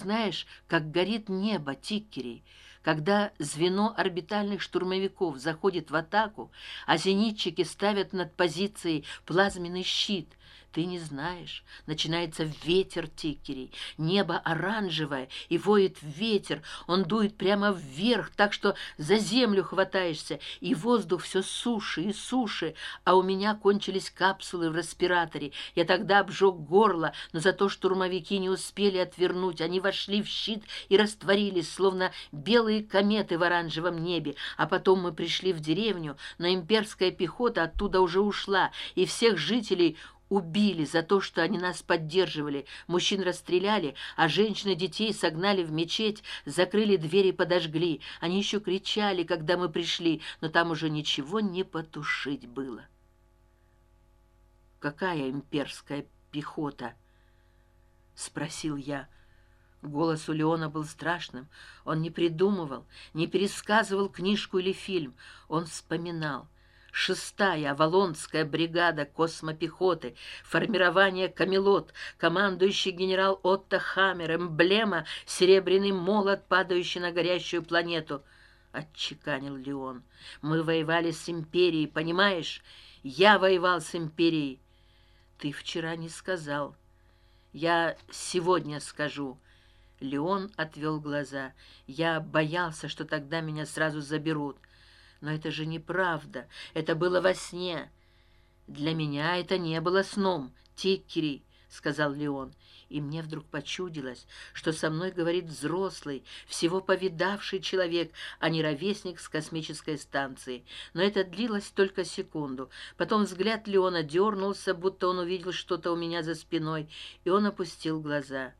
знаешь как горит небо тиккерей когда звено орбитальных штурмовиков заходит в атаку а зенитчики ставят над позицией плазменный щит ты не знаешь начинается ветер тикерей небо оранжевое и воет ветер он дует прямо вверх так что за землю хватаешься и воздух все суше и суше. А у меня кончились капсулы в респираторе. Я тогда обжег горло но зато штурмовики не успели отвернуть. Они вошли в щит и растворились словно белые кометы в оранжевом небе. А потом мы пришли в деревню но имперская пехота оттуда уже ушла и всех жителей убили за то что они нас поддерживали. Мужчин расстреляли а женщины детей согнали в мечеть закрыли двери подожгли. Они еще кричали когда мы пришли но там уже ничего не потушить было. Какая имперская пехота спросил я. Голос у леона был страшным. Он не придумывал не пересказывал книжку или фильм. Он вспоминал шестая авалонская бригада космопехоты формирование камелот командующий генерал отто хаммер эмблема серебряный молот падающий на горящую планету отчеканил леон мы воевали с империей понимаешь? Я воевал с империей. Ты вчера не сказал. Я сегодня скажу. Леон отвел глаза. Я боялся что тогда меня сразу заберут но это же неправда. Это было во сне. Для меня это не было сном тиккери сказал леон. И мне вдруг почудилось что со мной говорит взрослый всего повидавший человек а не ровесник с космической станции. Но это длилось только секунду. Потом взгляд леона дернулся будто он увидел что то у меня за спиной и он опустил глаза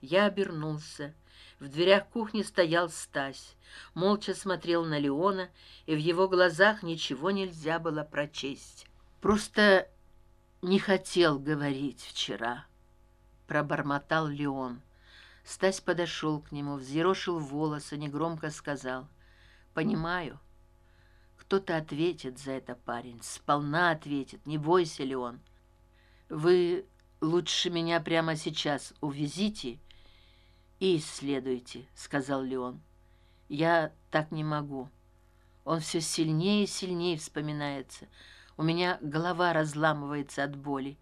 я обернулся. В дверях кухни стоял стась. Молча смотрел на леона и в его глазах ничего нельзя было прочесть. Просто не хотел говорить вчера пробормотал леон. Стась подошел к нему взъерошил волосы негромко сказал. Понимаю. Кто то ответит за это парень сполна ответит. Не бойся ли он вы лучше меня прямо сейчас увезите и исследуйте сказал леон. Я так не могу. Он все сильнее и сильнее вспоминается. У меня голова разламывается от боли.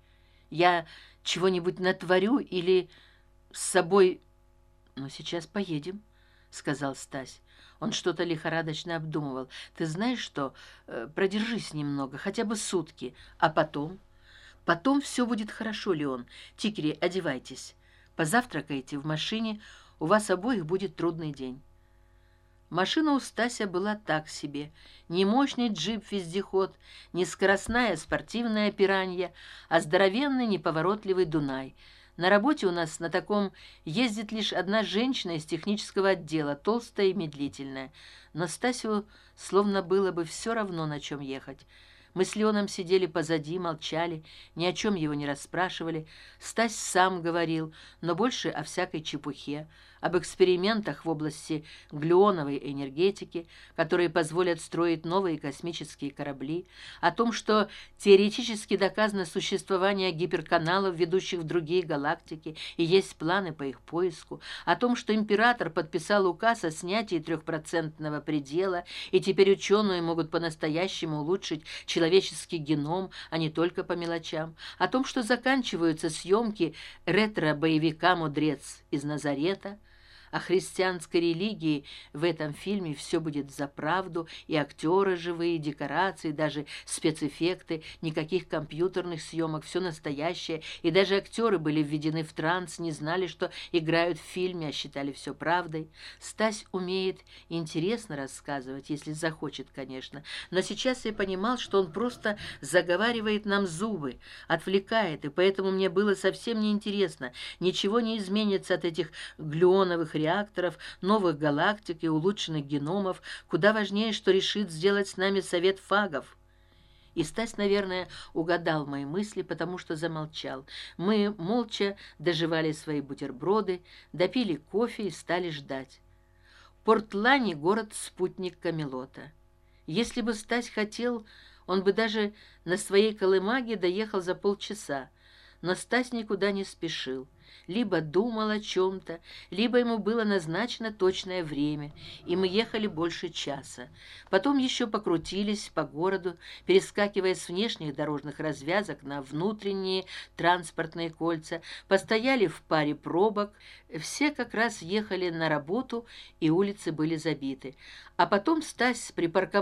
Я чего нибудь натворю или с собой но сейчас поедем сказал стась. Он что то лихорадочно обдумывал. Ты знаешь что? Э, продержись немного хотя бы сутки а потом? Потом все будет хорошо леон. Тикери одевайтесь позавтракайте в машине у вас обоих будет трудный день машина у стася была так себе. Не мощный джип вездеход не скоростная спортивная пиранья а здоровенный неповоротливый дунай. На работе у нас на таком ездит лишь одна женщина из технического отдела толстая и медлительная. Но стасю словно было бы все равно на чем ехать мы с леоном сидели позади молчали ни о чем его не расспрашивали. Стась сам говорил но больше о всякой чепухе об экспериментах в области глюоновой энергетики которые позволят строить новые космические корабли о том что теоретически доказано существование гиперканалов ведущих в другие галактики и есть планы по их поиску о том что император подписал указ о снятии трехпроцентного предела и теперь ученые могут по настоящему улучшить человеческий геном а не только по мелочам о том что заканчиваются съемки ретро боевика мудрец из назарета о христианской религии в этом фильме все будет за правду и актеры живые декорации даже спецэффекты никаких компьютерных съемок все настоящее. И даже актеры были введены в транс не знали что играют в фильме а считали все правдой. Стась умеет интересно рассказывать если захочет конечно. Но сейчас я понимал что он просто заговаривает нам зубы отвлекает и поэтому мне было совсем неинтересно. Ничего не изменится от этих глюоновых реакторов новых галактик и улучшенных геномов. Куда важнее что решит сделать с нами совет фагов. И стась наверное угадал мои мысли потому что замолчал. Мы молча доживали свои бутерброды допили кофе и стали ждать. Портлани город спутник камелота. Если бы стась хотел он бы даже на своей колымаге доехал за полчаса. Но стась никуда не спешил либо думал о чем то либо ему было назначено точное время и мы ехали больше часа. Потом еще покрутились по городу перескакивая с внешних дорожных развязок на внутренние транспортные кольца постояли в паре пробок все как раз ехали на работу и улицы были забиты. А потом стась припарковал